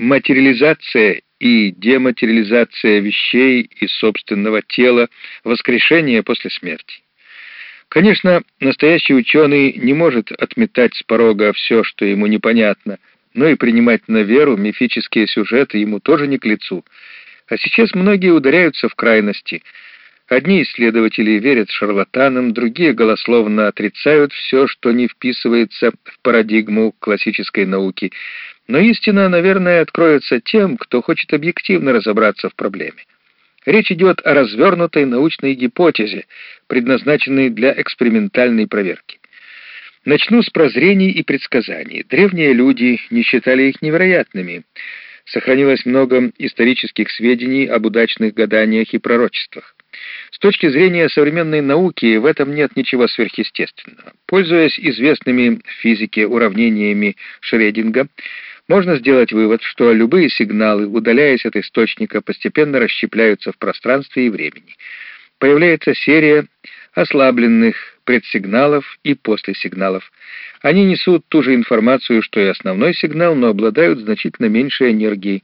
материализация и дематериализация вещей и собственного тела, воскрешение после смерти. Конечно, настоящий ученый не может отметать с порога все, что ему непонятно, но и принимать на веру мифические сюжеты ему тоже не к лицу. А сейчас многие ударяются в крайности. Одни исследователи верят шарлатанам, другие голословно отрицают все, что не вписывается в парадигму классической науки. Но истина, наверное, откроется тем, кто хочет объективно разобраться в проблеме. Речь идет о развернутой научной гипотезе, предназначенной для экспериментальной проверки. Начну с прозрений и предсказаний. Древние люди не считали их невероятными. Сохранилось много исторических сведений об удачных гаданиях и пророчествах. С точки зрения современной науки в этом нет ничего сверхъестественного. Пользуясь известными физике уравнениями Шрединга, можно сделать вывод, что любые сигналы, удаляясь от источника, постепенно расщепляются в пространстве и времени. Появляется серия ослабленных предсигналов и послесигналов. Они несут ту же информацию, что и основной сигнал, но обладают значительно меньшей энергией.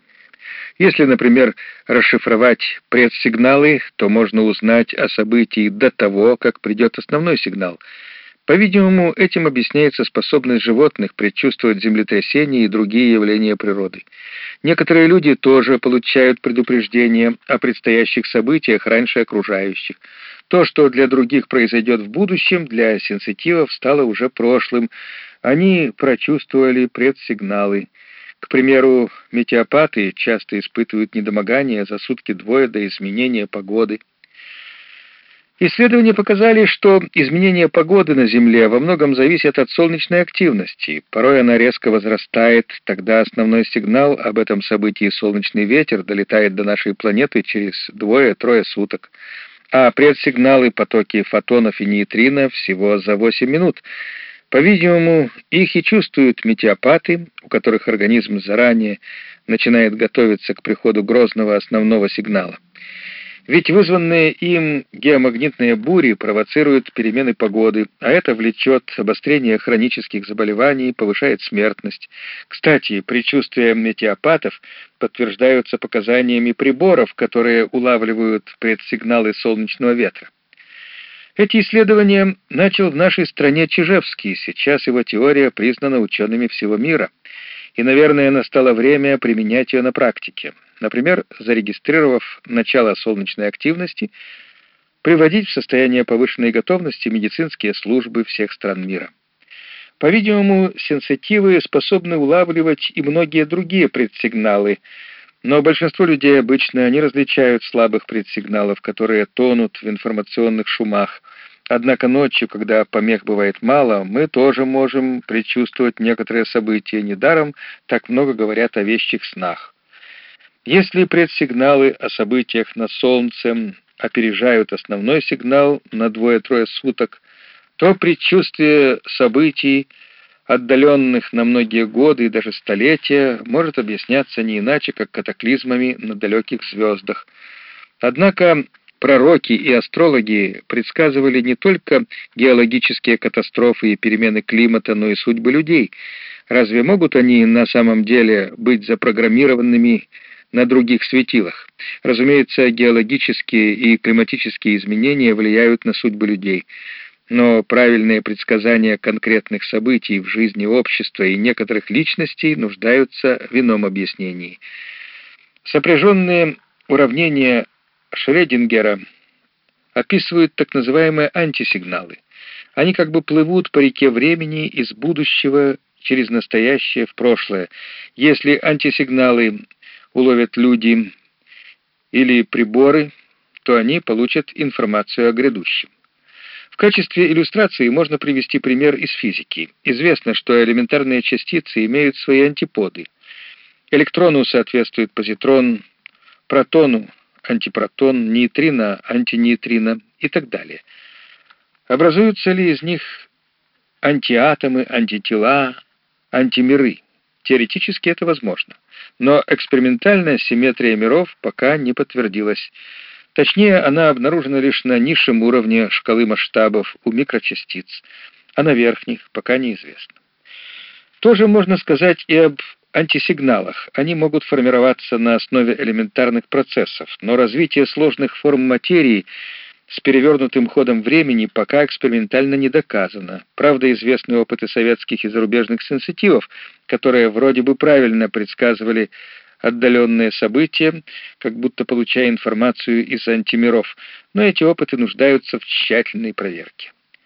Если, например, расшифровать предсигналы, то можно узнать о событии до того, как придет основной сигнал — по-видимому, этим объясняется способность животных предчувствовать землетрясения и другие явления природы. Некоторые люди тоже получают предупреждения о предстоящих событиях раньше окружающих. То, что для других произойдет в будущем, для сенситивов стало уже прошлым. Они прочувствовали предсигналы. К примеру, метеопаты часто испытывают недомогание за сутки-двое до изменения погоды. Исследования показали, что изменение погоды на Земле во многом зависит от солнечной активности. Порой она резко возрастает, тогда основной сигнал об этом событии солнечный ветер долетает до нашей планеты через двое-трое суток, а предсигналы потоки фотонов и нейтрино всего за 8 минут. По-видимому, их и чувствуют метеопаты, у которых организм заранее начинает готовиться к приходу грозного основного сигнала. Ведь вызванные им геомагнитные бури провоцируют перемены погоды, а это влечет обострение хронических заболеваний, повышает смертность. Кстати, предчувствия метеопатов подтверждаются показаниями приборов, которые улавливают предсигналы солнечного ветра. Эти исследования начал в нашей стране Чижевский, сейчас его теория признана учеными всего мира, и, наверное, настало время применять ее на практике например, зарегистрировав начало солнечной активности, приводить в состояние повышенной готовности медицинские службы всех стран мира. По-видимому, сенситивы способны улавливать и многие другие предсигналы, но большинство людей обычно не различают слабых предсигналов, которые тонут в информационных шумах. Однако ночью, когда помех бывает мало, мы тоже можем предчувствовать некоторые события. Недаром так много говорят о вещих снах. Если предсигналы о событиях на Солнце опережают основной сигнал на двое-трое суток, то предчувствие событий, отдаленных на многие годы и даже столетия, может объясняться не иначе, как катаклизмами на далеких звездах. Однако пророки и астрологи предсказывали не только геологические катастрофы и перемены климата, но и судьбы людей. Разве могут они на самом деле быть запрограммированными на других светилах. Разумеется, геологические и климатические изменения влияют на судьбы людей, но правильные предсказания конкретных событий в жизни общества и некоторых личностей нуждаются в ином объяснении. Сопряженные уравнения Шредингера описывают так называемые антисигналы. Они как бы плывут по реке времени из будущего через настоящее в прошлое. Если антисигналы уловят люди или приборы, то они получат информацию о грядущем. В качестве иллюстрации можно привести пример из физики. Известно, что элементарные частицы имеют свои антиподы. Электрону соответствует позитрон, протону — антипротон, нейтрино — антинейтрино и так далее. Образуются ли из них антиатомы, антитела, антимиры? Теоретически это возможно. Но экспериментальная симметрия миров пока не подтвердилась. Точнее, она обнаружена лишь на низшем уровне шкалы масштабов у микрочастиц, а на верхних пока неизвестно. Тоже можно сказать и об антисигналах. Они могут формироваться на основе элементарных процессов, но развитие сложных форм материи с перевернутым ходом времени пока экспериментально не доказано. Правда, известны опыты советских и зарубежных сенситивов, которые вроде бы правильно предсказывали отдаленные события, как будто получая информацию из антимиров, но эти опыты нуждаются в тщательной проверке.